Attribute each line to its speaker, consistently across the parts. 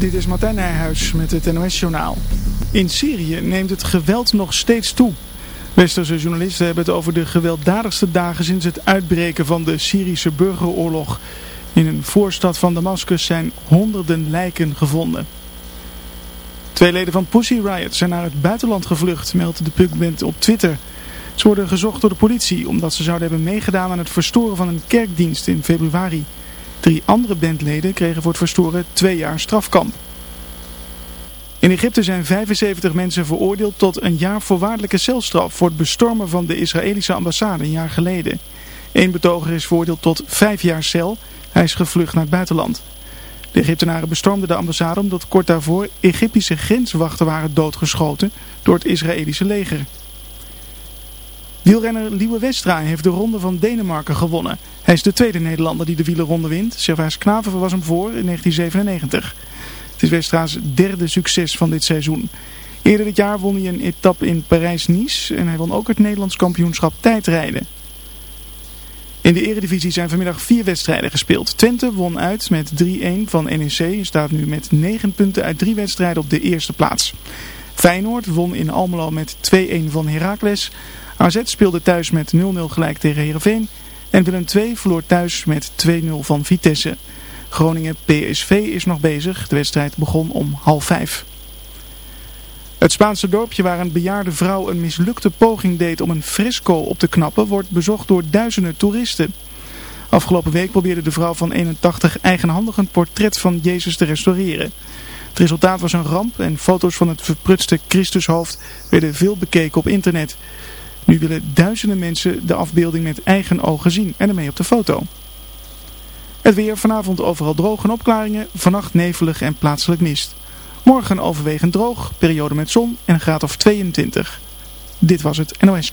Speaker 1: Dit is Martijn Nijhuis met het NOS-journaal. In Syrië neemt het geweld nog steeds toe. Westerse journalisten hebben het over de gewelddadigste dagen sinds het uitbreken van de Syrische burgeroorlog. In een voorstad van Damascus zijn honderden lijken gevonden. Twee leden van Pussy Riot zijn naar het buitenland gevlucht, meldt de punkband op Twitter. Ze worden gezocht door de politie omdat ze zouden hebben meegedaan aan het verstoren van een kerkdienst in februari. Drie andere bandleden kregen voor het verstoren twee jaar strafkamp. In Egypte zijn 75 mensen veroordeeld tot een jaar voorwaardelijke celstraf voor het bestormen van de Israëlische ambassade een jaar geleden. Eén betoger is veroordeeld tot vijf jaar cel. Hij is gevlucht naar het buitenland. De Egyptenaren bestormden de ambassade omdat kort daarvoor Egyptische grenswachten waren doodgeschoten door het Israëlische leger. Wielrenner Liewe Westra heeft de ronde van Denemarken gewonnen. Hij is de tweede Nederlander die de wielerronde wint. Servaas Knaven was hem voor in 1997. Het is Westra's derde succes van dit seizoen. Eerder dit jaar won hij een etappe in Parijs-Nice en hij won ook het Nederlands kampioenschap tijdrijden. In de eredivisie zijn vanmiddag vier wedstrijden gespeeld. Twente won uit met 3-1 van NEC en staat nu met 9 punten uit drie wedstrijden op de eerste plaats. Feyenoord won in Almelo met 2-1 van Heracles. AZ speelde thuis met 0-0 gelijk tegen Heerenveen. En Willem II verloor thuis met 2-0 van Vitesse. Groningen PSV is nog bezig. De wedstrijd begon om half vijf. Het Spaanse dorpje waar een bejaarde vrouw een mislukte poging deed om een fresco op te knappen, wordt bezocht door duizenden toeristen. Afgelopen week probeerde de vrouw van 81 eigenhandig een portret van Jezus te restaureren. Het resultaat was een ramp en foto's van het verprutste Christushoofd werden veel bekeken op internet. Nu willen duizenden mensen de afbeelding met eigen ogen zien en ermee op de foto. Het weer vanavond overal droog en opklaringen, vannacht nevelig en plaatselijk mist. Morgen overwegend droog, periode met zon en een graad of 22. Dit was het NOS.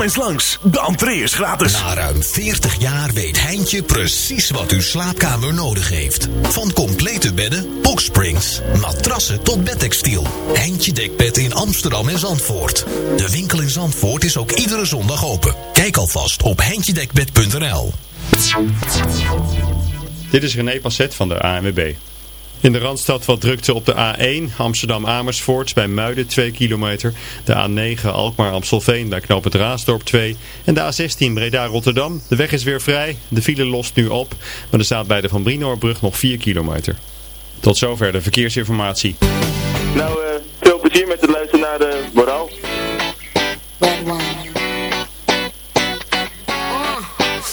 Speaker 2: Kom eens langs, de entree is gratis.
Speaker 3: Na ruim 40 jaar weet Heintje precies wat uw slaapkamer nodig heeft. Van complete bedden, boxsprings, matrassen tot bedtextiel. Heintje Dekbed in Amsterdam en Zandvoort. De winkel in Zandvoort is ook iedere zondag open. Kijk alvast op heintjedekbed.nl
Speaker 4: Dit is René Passet van de ANWB. In de Randstad wat drukte op de A1 Amsterdam-Amersfoort bij Muiden 2 kilometer. De A9 Alkmaar-Amstelveen bij Knoop het Raasdorp 2. En de A16 Breda-Rotterdam. De weg is weer vrij. De file lost nu op. Maar er staat bij de Van Brinoorbrug nog 4 kilometer. Tot zover de verkeersinformatie.
Speaker 5: Nou, eh, veel plezier met het luisteren naar de moraal.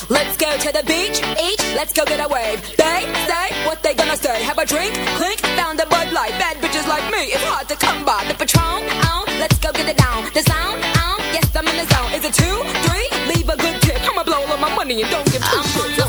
Speaker 6: Let's go to the beach, each, let's go get a wave. They say what they gonna say. Have a drink, clink, found a Bud Light. Bad bitches like me, it's hard to come by. The Patron, on, let's go get it down. The sound, on, yes, I'm in the zone. Is it two, three? Leave a good tip. I'ma blow all my money and don't give two shits.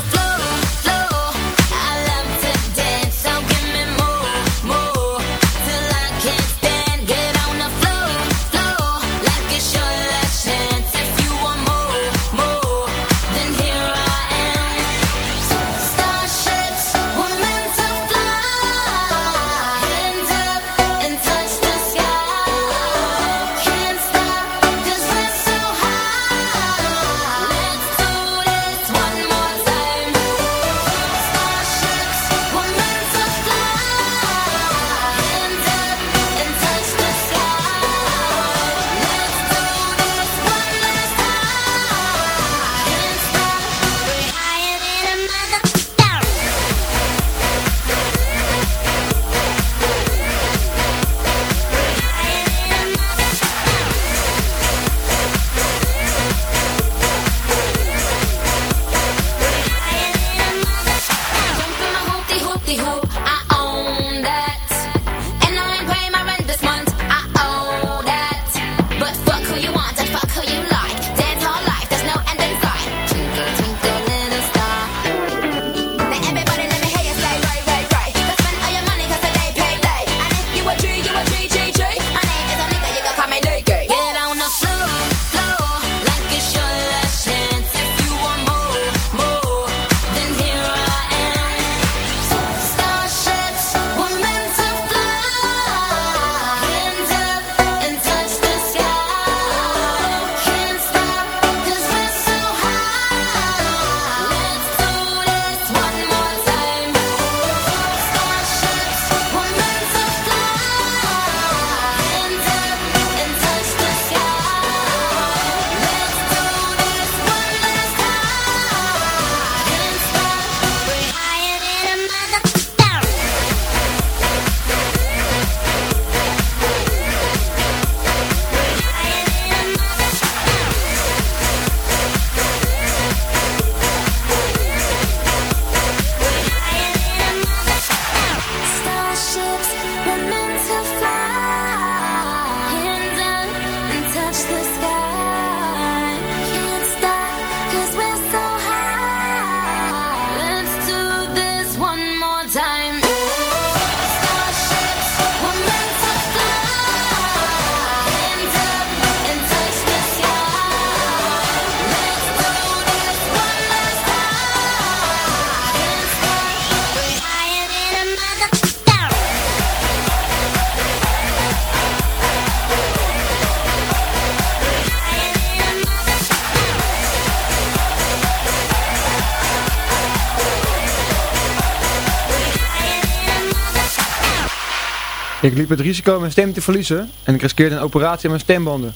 Speaker 7: Ik liep het risico mijn stem te verliezen en ik riskeerde een operatie aan mijn stembanden.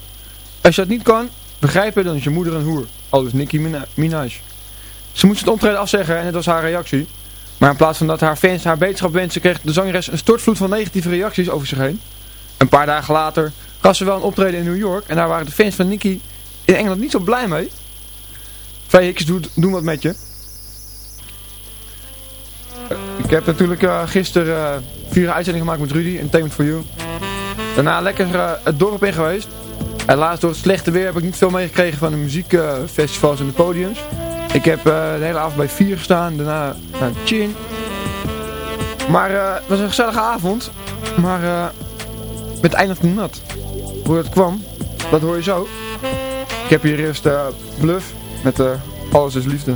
Speaker 7: Als je dat niet kan, begrijp je dan is je moeder een hoer. Aldus Nicki Mina- Minaj. Ze moest het optreden afzeggen en het was haar reactie. Maar in plaats van dat haar fans haar beterschap wensen, kreeg de zangeres een stortvloed van negatieve reacties over zich heen. Een paar dagen later gaf ze wel een optreden in New York en daar waren de fans van Nicki in Engeland niet zo blij mee. Vijf hikjes doen, wat met je. Eh, Ik heb natuurlijk eh, gisteren eh, vier uitzendingen gemaakt met Rudy, Entertainment for You. Daarna lekker eh, het dorp in geweest. Helaas door het slechte weer heb ik niet veel meegekregen van de muziekfestivals en de podiums. Ik heb eh, de hele avond bij vier gestaan, daarna naar Chin. Maar eh, het was een gezellige avond. Maar het eindigde nat. Hoe dat kwam, dat hoor je zo. Ik heb hier eerst Bluff met Alles is Liefde.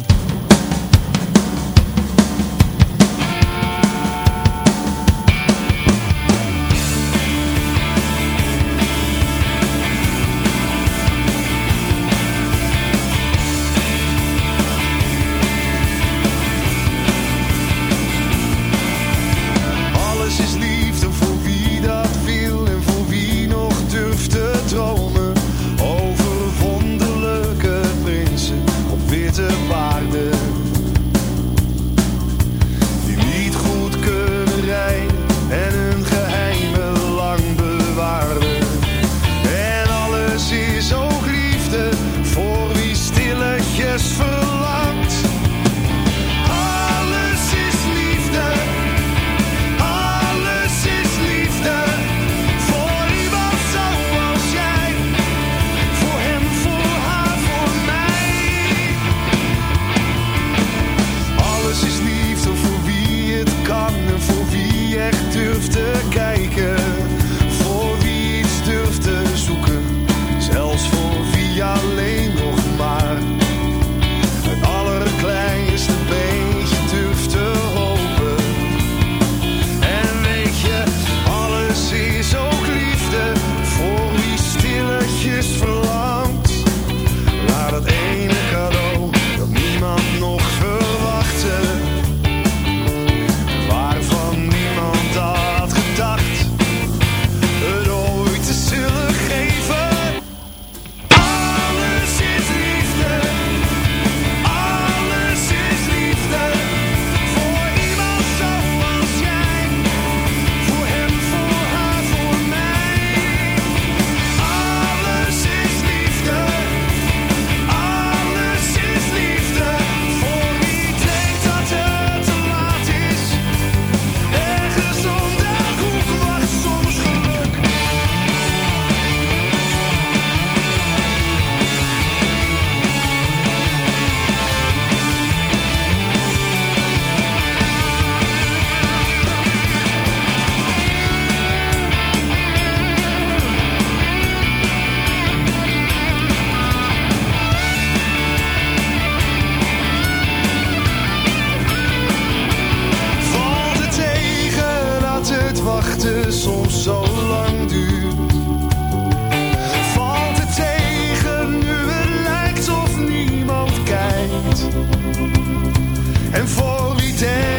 Speaker 8: Soms zo lang duurt? Valt het tegen nu het lijkt of niemand kijkt? En voor wie denkt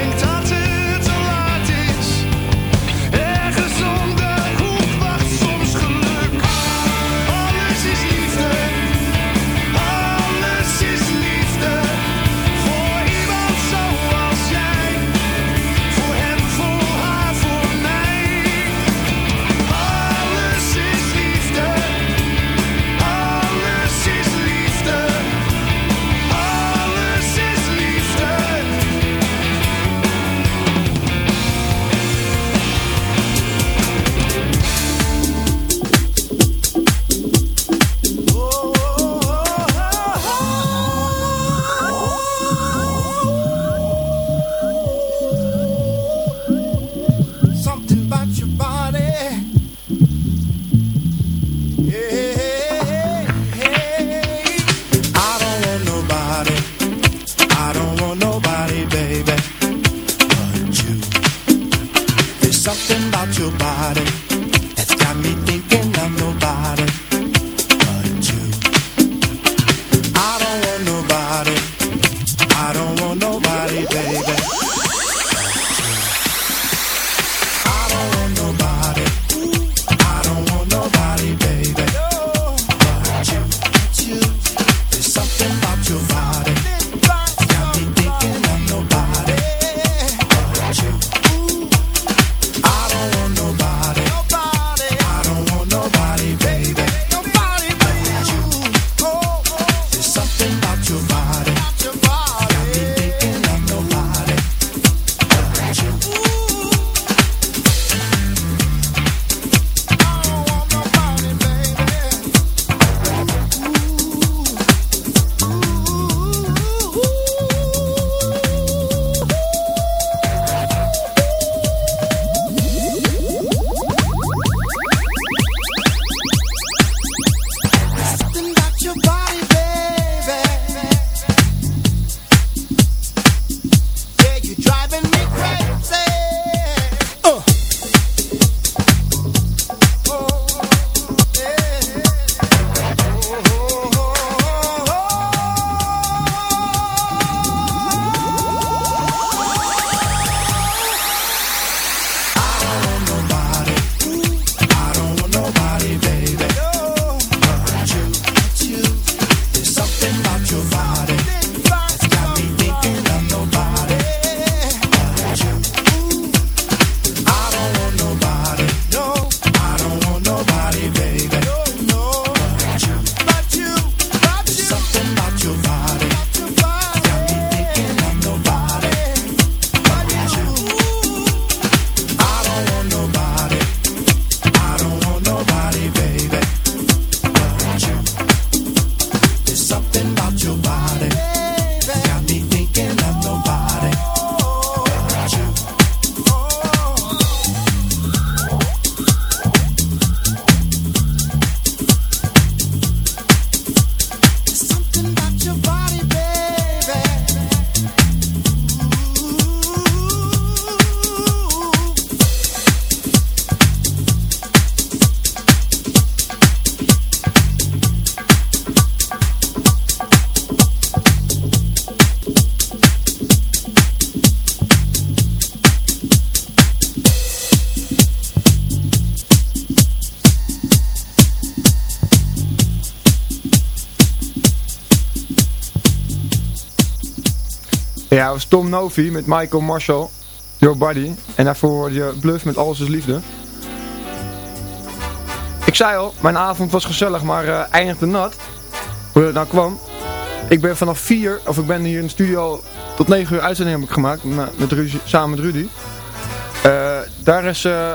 Speaker 8: dat
Speaker 9: was Tom Novi met Michael Marshall, Your Body. En daarvoor je Bluff met Alles is Liefde. Ik zei al, mijn avond was gezellig, maar eh, eindigde nat. Hoe dat nou kwam. Ik ben vanaf 4, of ik ben hier in de studio tot 9 uur uitzending heb ik gemaakt, met, samen met Rudy. Eh, daar is eh,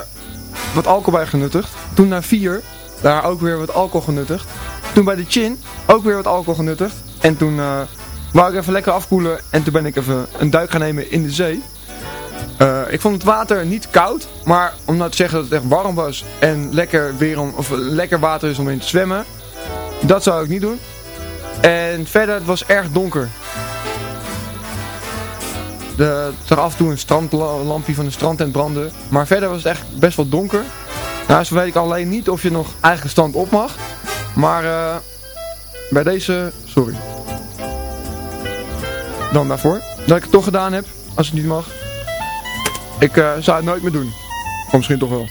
Speaker 9: wat alcohol bij genuttigd. Toen naar 4, daar ook weer wat alcohol genuttigd. Toen bij de Chin, ook weer wat alcohol genuttigd. En toen wou ik even lekker afkoelen en toen ben ik even een duik gaan nemen in de zee. Eh, ik vond het water niet koud, maar om nou te zeggen dat het echt warm was en lekker, weer om, of lekker water is om in te zwemmen, dat zou ik niet doen. En verder, het was erg donker. De, er af en toe een strandlampje van de strandtent brandde, maar verder was het echt best wel donker. Nou, zo weet ik alleen niet of je nog eigen stand op mag, maar eh, bij deze, sorry. Dan daarvoor, dat ik het toch gedaan heb, als het niet mag. Ik eh, zou het nooit meer doen. Of misschien toch wel.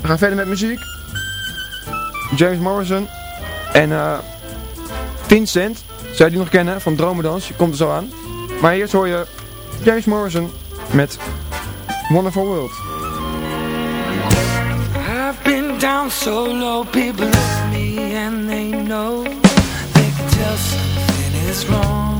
Speaker 9: We gaan verder met muziek. James Morrison. En eh Vincent. Zou je die nog kennen van Dromedans? Die komt er zo aan. Maar eerst hoor je James Morrison met Wonderful World.
Speaker 10: I've been down so low, people at me and they know they can tell something is wrong,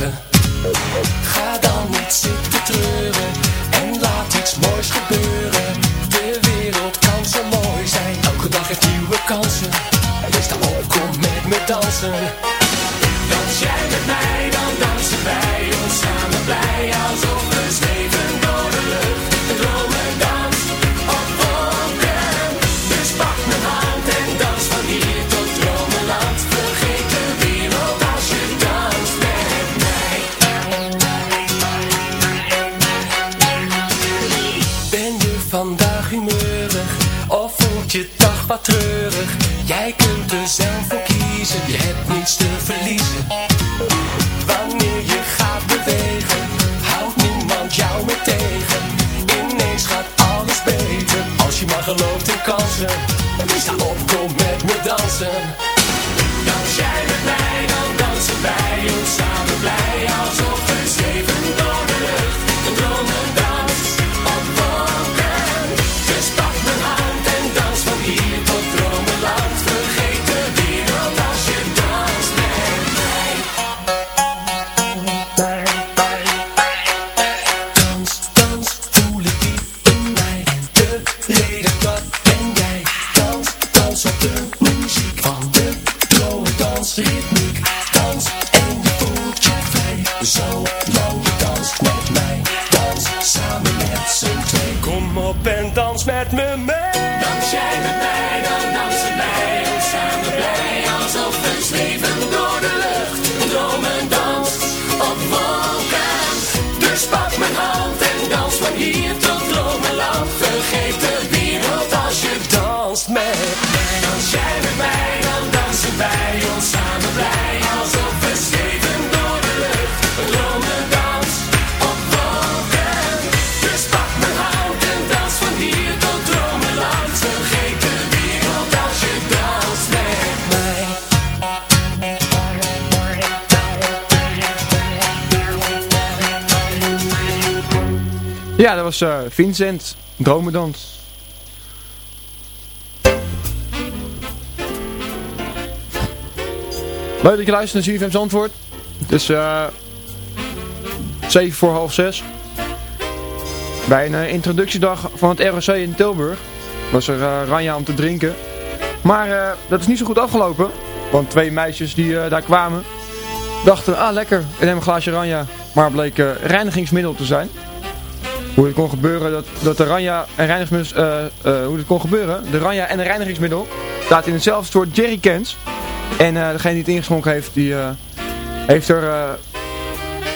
Speaker 11: Ga dan niet zitten treuren en laat iets moois gebeuren. De wereld kan zo mooi zijn, elke dag heeft nieuwe kansen. Wees dan op, kom met me dansen.
Speaker 12: De zanger blij alsof een schipen door de lucht,
Speaker 11: het longen douch op hoge.
Speaker 12: Dit past met al het van hier tot
Speaker 11: dromen land ze gek. Die god dat schiet door mij.
Speaker 9: Ja, dat was eh, Vincent Dromerdons. Leuk dat je luistert naar CFM's antwoord. Het is eh 7 voor half 6. Bij een eh, introductiedag van het ROC in Tilburg was er eh, Ranja om te drinken. Maar eh, dat is niet zo goed afgelopen. Want twee meisjes die eh, daar kwamen dachten, ah lekker, ik neem een glaasje Ranja. Maar bleek eh, reinigingsmiddel te zijn. Hoe het kon gebeuren dat, dat de Ranja en reinigingsmiddel, eh, eh, hoe het kon gebeuren, de Ranja en de reinigingsmiddel staat in hetzelfde soort jerrycans. En eh, degene die het ingeschonken heeft, die eh, heeft er eh,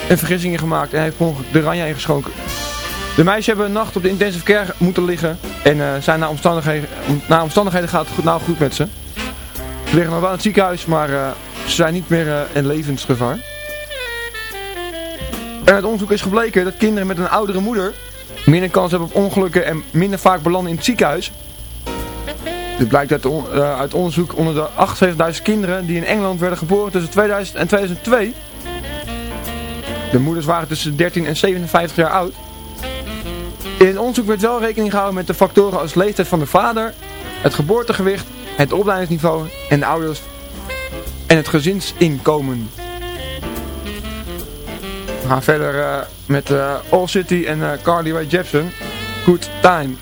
Speaker 9: een vergissing in gemaakt en heeft de Ranja ingeschonken. De meisjes hebben een nacht op de intensive care moeten liggen en zijn naar omstandigheden, naar omstandigheden gaat het goed, nou goed met ze. Ze liggen nog wel in het ziekenhuis, maar ze zijn niet meer in levensgevaar. En uit onderzoek is gebleken dat kinderen met een oudere moeder minder kans hebben op ongelukken en minder vaak belanden in het ziekenhuis. Dit blijkt uit, eh, uit onderzoek onder de 78.000 kinderen die in Engeland werden geboren tussen 2000 en 2002. De moeders waren tussen 13 en 57 jaar oud. In onderzoek werd wel rekening gehouden met de factoren als leeftijd van de vader, het geboortegewicht, het opleidingsniveau en de ouders en het gezinsinkomen. We gaan verder eh, met eh, All City en Carly Rae Jepsen. Good time.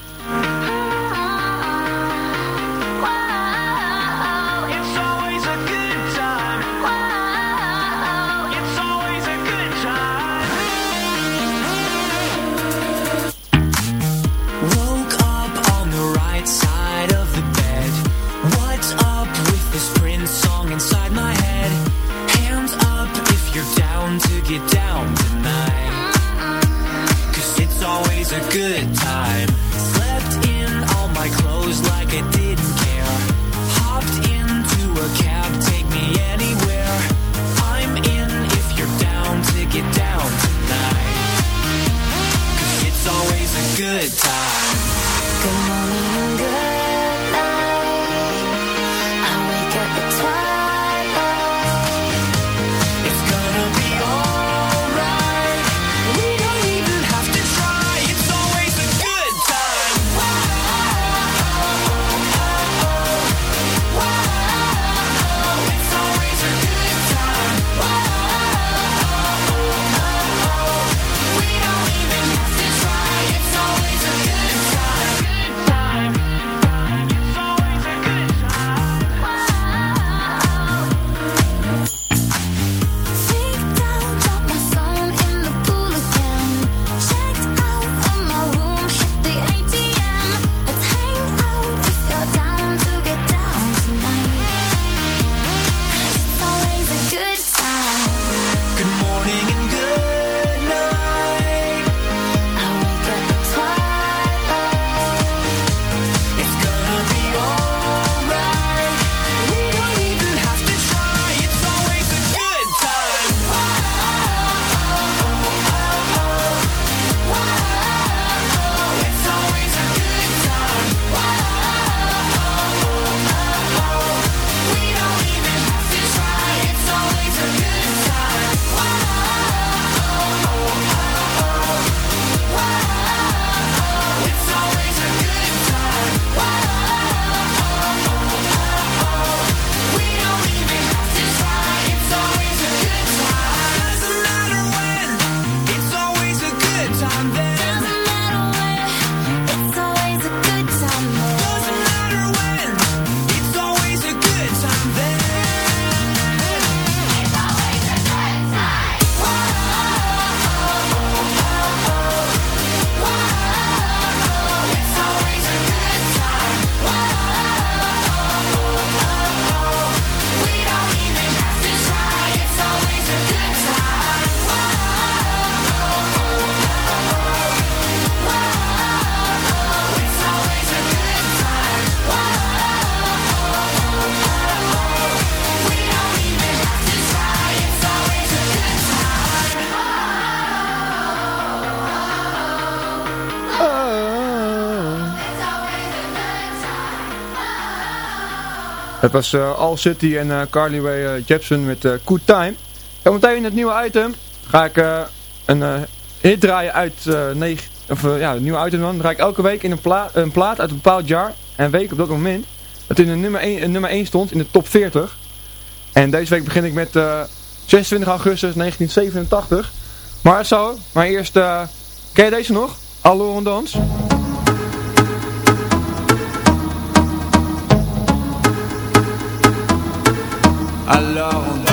Speaker 9: Was eh, All City en eh, Carly eh, Jepsen met Good Time. Zometeen in het nieuwe item ga ik een hit draaien uit, negen- of ja, de nieuwe item dan, draai ik elke week in een, pla een plaat uit een bepaald jaar en week op dat moment. Dat in nummer 1, een nummer 1 stond in de top 40. En deze week begin ik met eh 26 augustus 1987. Maar zo, maar eerst, ken je deze nog? Allo en dans.
Speaker 13: Alors on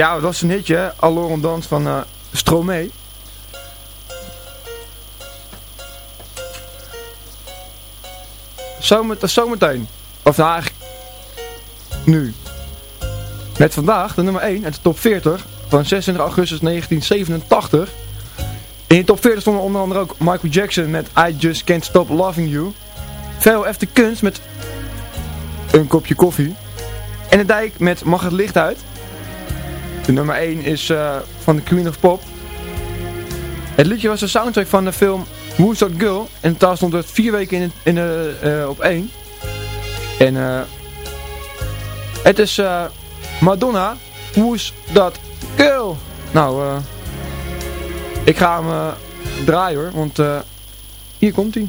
Speaker 9: Ja, dat was een hitje, hè? Allo en dans van eh Stromae. Zomet, zometeen. Of nou eigenlijk nu. Met vandaag de nummer 1 uit de top 40 van 26 augustus 1987. In de top 40 stonden onder andere ook Michael Jackson met I Just Can't Stop Loving You. Veel F de Kunst met een kopje koffie. En de Dijk met Mag het licht uit. De nummer 1 is eh, van de Queen of Pop. Het liedje was de soundtrack van de film Who's That Girl. En daar stond het vier weken in, in, eh, op 1. En eh het is Madonna, Who's That Girl. Nou, ik ga hem draaien hoor, want hier komt hij.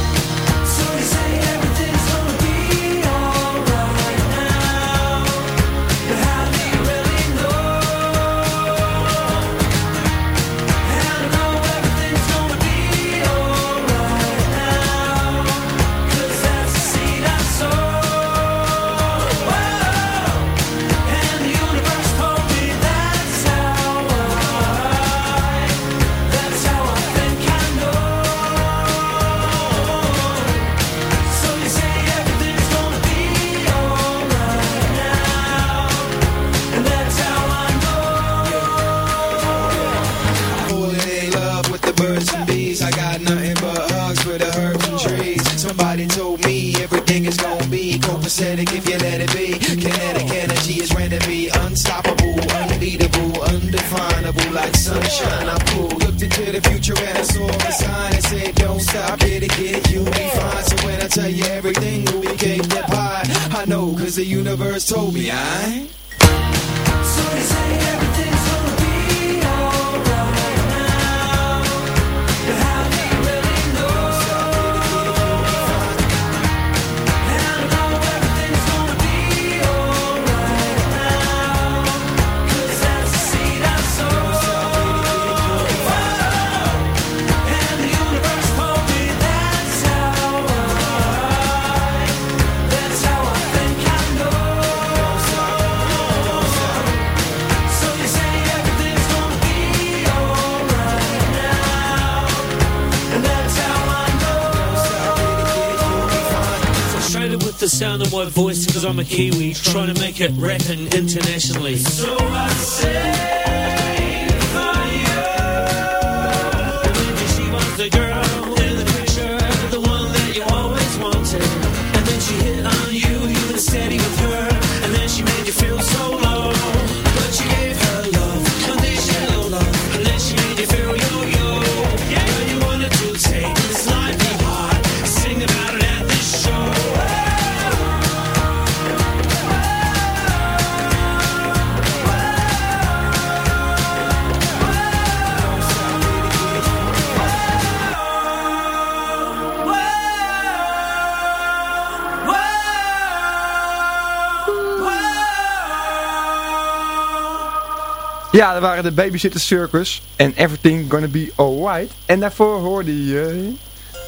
Speaker 14: Voice because I'm a Kiwi trying to make it rapping internationally.
Speaker 15: So I say
Speaker 9: Ja, dat waren de Babysitter Circus en Everything Gonna Be Alright. En daarvoor hoorde je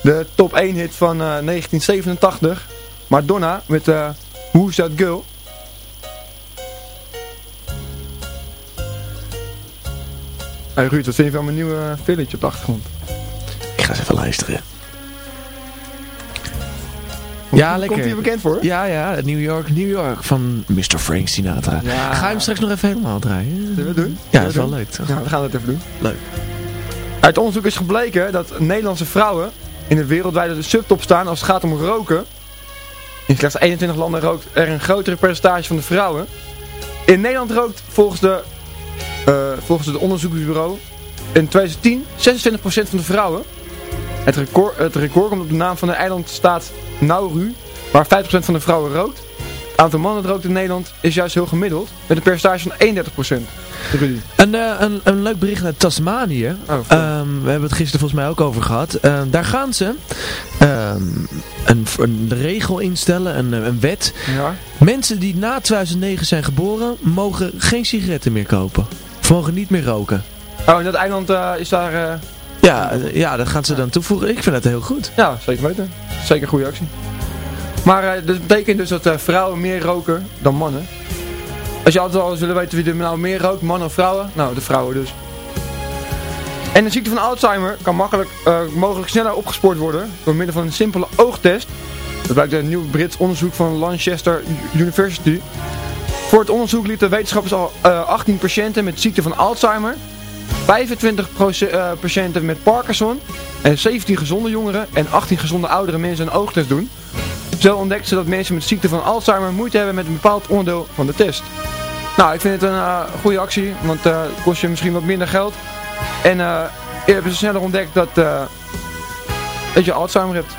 Speaker 9: de top 1 hit van eh, 1987, Madonna met eh Who's That Girl. Hey Ruud, wat vind je van mijn nieuwe eh, village op de achtergrond?
Speaker 16: Ik ga eens even luisteren.
Speaker 9: Komt-
Speaker 16: ja, lekker.
Speaker 9: Komt hij bekend voor?
Speaker 16: Ja, ja, New York, New York van Mr. Frank Sinatra.
Speaker 9: Ja.
Speaker 16: Ga je hem straks nog even helemaal draaien?
Speaker 9: Zullen we doen?
Speaker 16: Ja, dat is
Speaker 9: we
Speaker 16: wel
Speaker 9: doen?
Speaker 16: leuk toch?
Speaker 9: Ja, we gaan het even doen.
Speaker 16: Leuk.
Speaker 9: Uit onderzoek is gebleken dat Nederlandse vrouwen in de wereldwijde subtop staan als het gaat om roken. In slechts 21 landen rookt er een grotere percentage van de vrouwen. In Nederland rookt volgens, de, eh, volgens het onderzoeksbureau in 2010 26% van de vrouwen. Het record, het record komt op de naam van de eilandstaat Nauru, waar 50% van de vrouwen rookt. Het aantal mannen dat rookt in Nederland is juist heel gemiddeld, met een percentage van 31%. Rudy.
Speaker 16: Een, eh, een, een leuk bericht uit Tasmanië.
Speaker 9: Oh,
Speaker 16: Ehm, we hebben het gisteren volgens mij ook over gehad. Ehm, daar gaan ze ehm, een, een regel instellen, een, een wet.
Speaker 9: Ja.
Speaker 16: Mensen die na 2009 zijn geboren, mogen geen sigaretten meer kopen. Of mogen niet meer roken.
Speaker 9: Oh, en dat eiland eh, is daar...
Speaker 16: Ja, ja, dat gaan ze dan toevoegen. Ik vind dat heel goed.
Speaker 9: Ja, zeker weten. Zeker goede actie. Maar eh, dat betekent dus dat eh, vrouwen meer roken dan mannen. Als je altijd al willen weten wie er nou meer rookt, mannen of vrouwen? Nou, de vrouwen dus. En de ziekte van Alzheimer kan makkelijk, eh, mogelijk sneller opgespoord worden door middel van een simpele oogtest. Dat blijkt uit een nieuw Brits onderzoek van Lancaster University. Voor het onderzoek lieten wetenschappers al eh, 18 patiënten met ziekte van Alzheimer, 25 eh, patiënten met Parkinson en 17 gezonde jongeren en 18 gezonde oudere mensen een oogtest doen.
Speaker 17: Zo ontdekten ze dat mensen met ziekte van Alzheimer moeite hebben met een bepaald onderdeel van de test. Nou, ik vind het een uh, goede actie, want uh, kost je misschien wat minder geld. En uh, hebben ze dus sneller ontdekt dat, dat je Alzheimer hebt.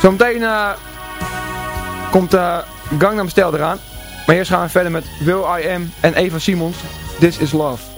Speaker 17: Zometeen komt Gangnam Style eraan. Maar eerst gaan we verder met Will I Am en Eva Simons. This is Love.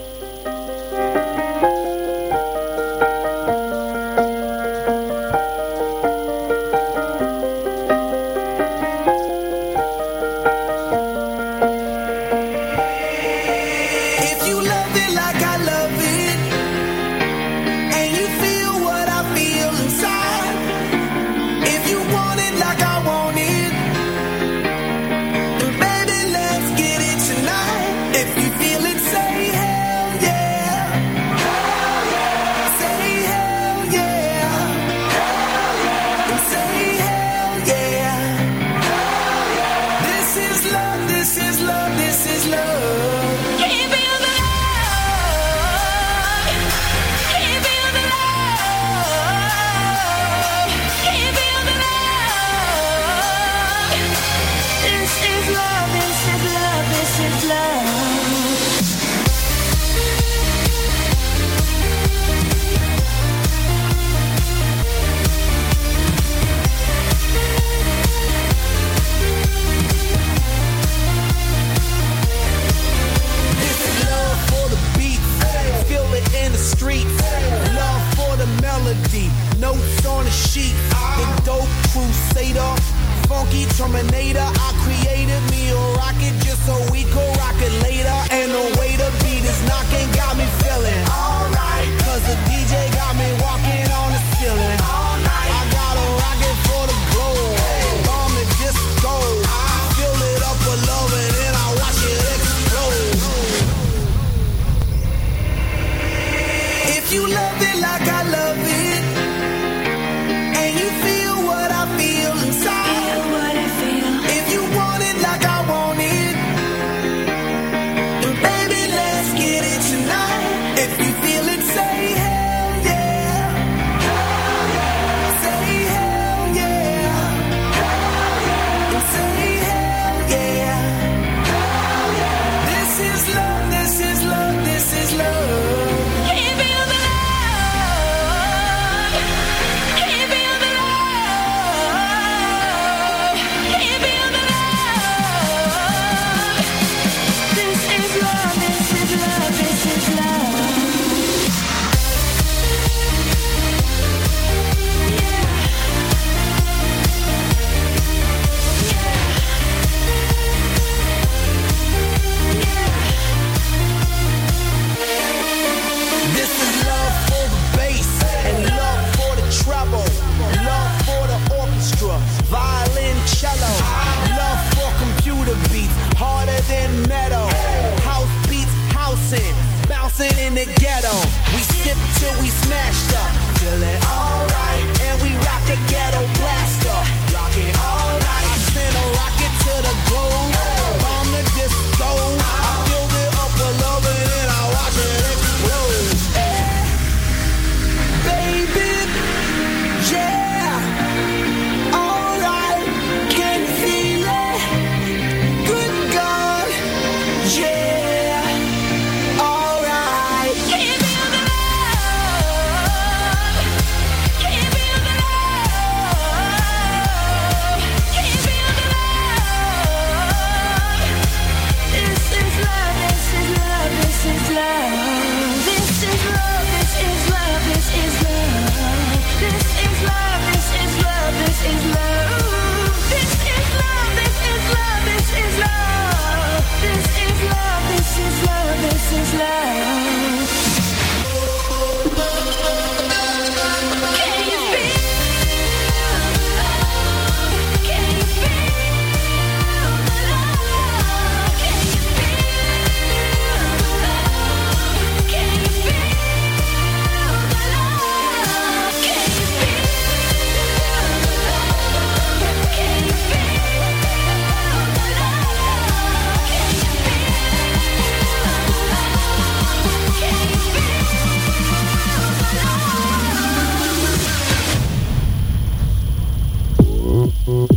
Speaker 18: Mm-hmm.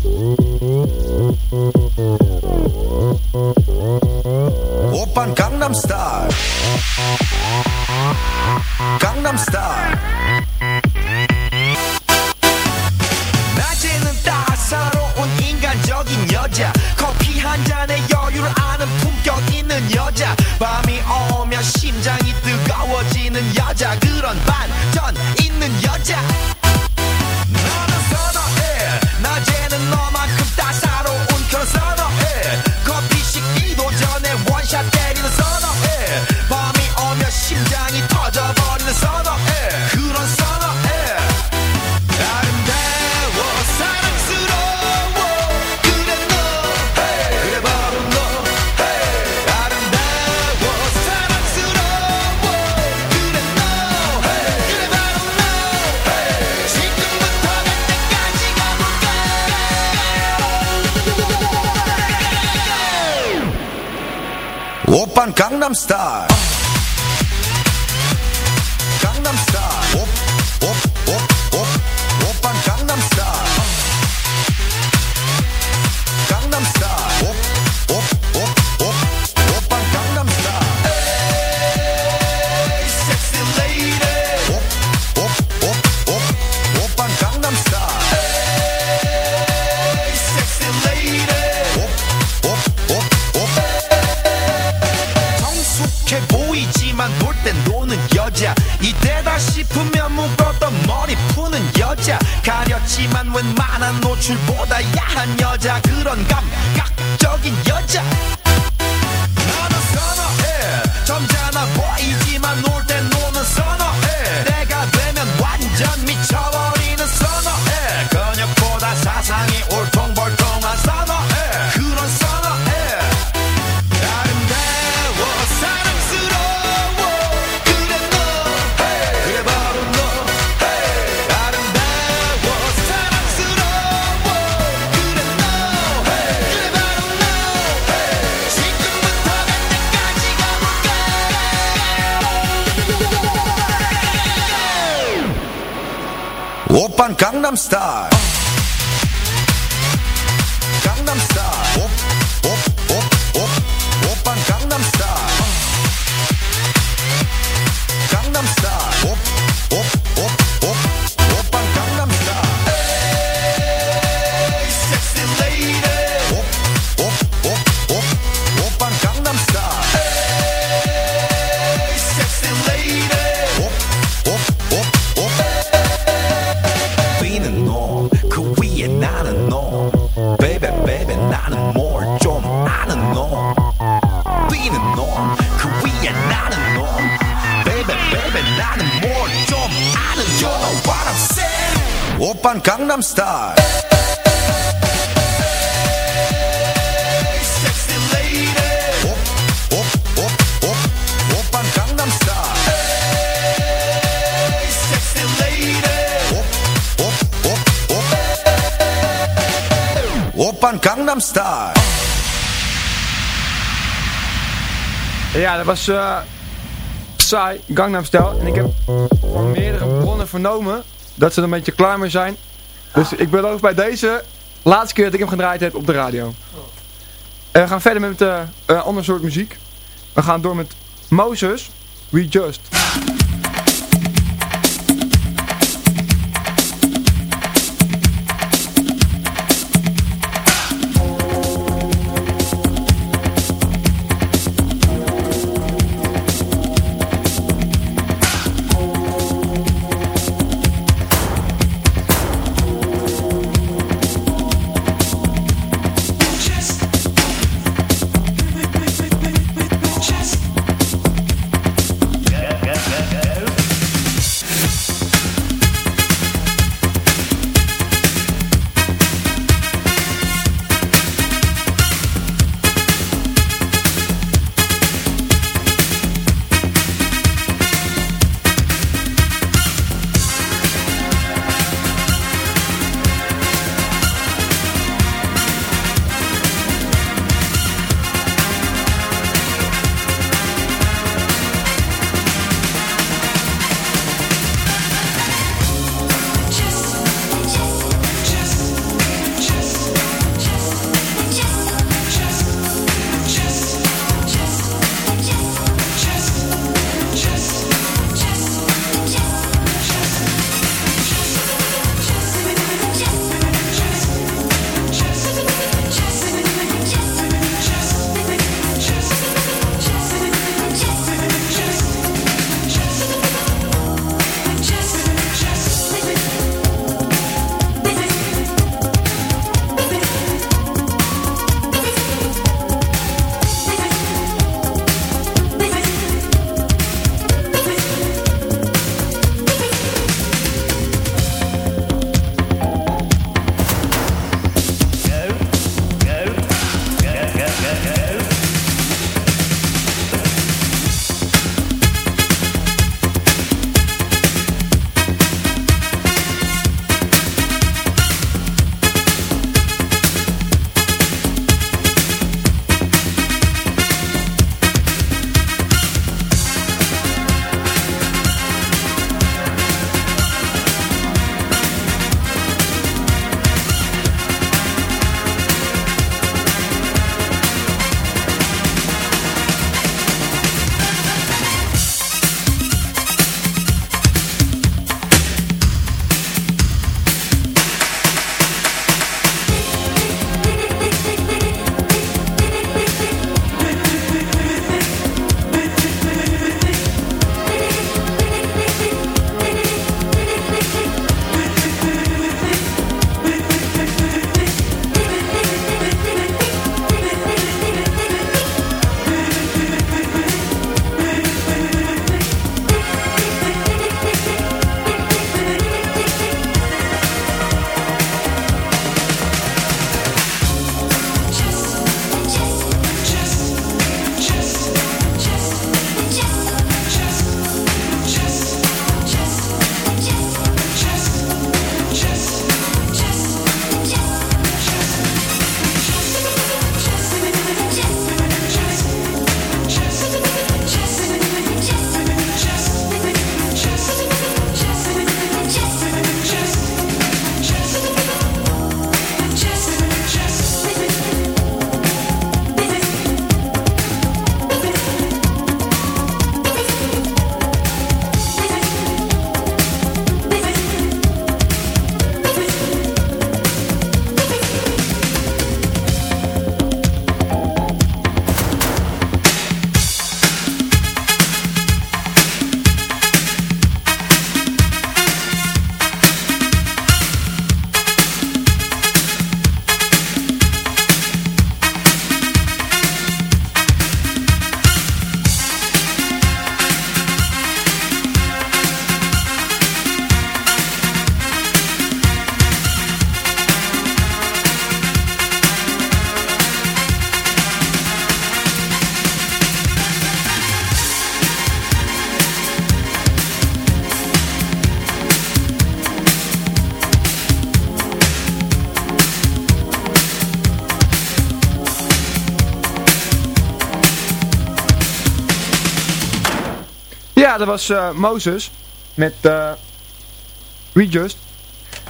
Speaker 9: star. het was uh, saai, Gangnam Style. En ik heb van meerdere bronnen vernomen dat ze er een beetje klaar mee zijn. Dus ik ben ook bij deze laatste keer dat ik hem gedraaid heb op de radio. En we gaan verder met een ander soort muziek. We gaan door met Moses We Just.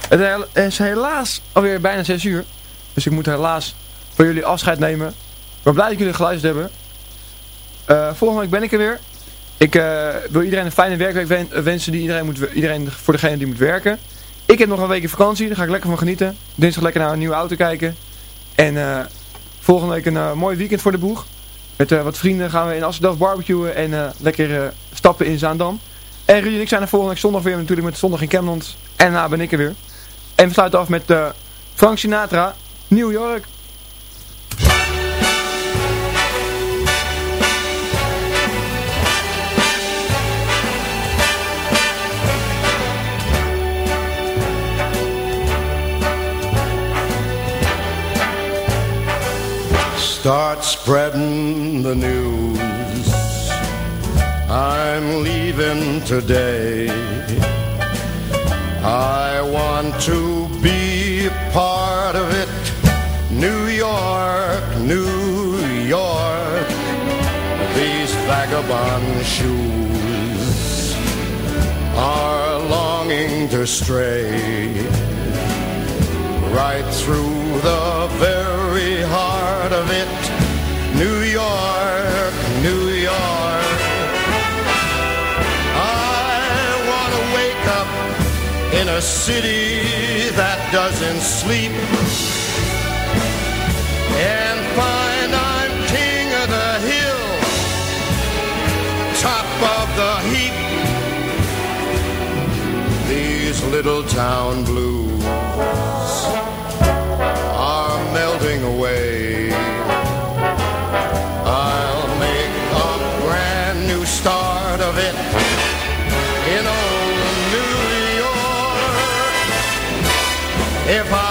Speaker 9: Hel- is helaas alweer bijna 6 uur. Dus ik moet helaas van jullie afscheid nemen. Ben blij dat jullie geluisterd hebben. Eh, volgende week ben ik er weer. Ik eh, wil iedereen een fijne werkweek wen- wensen die iedereen moet, iedereen voor degene die moet werken. Ik heb nog een week in vakantie, daar ga ik lekker van genieten. Dinsdag lekker naar een nieuwe auto kijken. En eh, volgende week een eh, mooi weekend voor de boeg. Met eh, wat vrienden gaan we in Asseldorf barbecuen en eh, lekker eh, stappen in Zaandam. En Rudy en ik zijn er volgende week zondag weer natuurlijk met zondag in Camelot. En daarna ben ik er weer. En we sluiten af met Frank Sinatra, New York.
Speaker 19: Spreading the news. I'm leaving today. I want to be part of it. New York, New York. These vagabond shoes are longing to stray right through the very heart of it. New York, New York. I want to wake up in a city that doesn't sleep and find I'm king of the hill, top of the heap. These little town blues are melting away. Of it in old New York. If I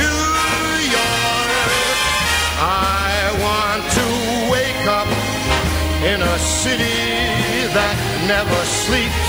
Speaker 19: New York. I want to wake up in a city that never sleeps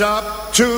Speaker 19: up to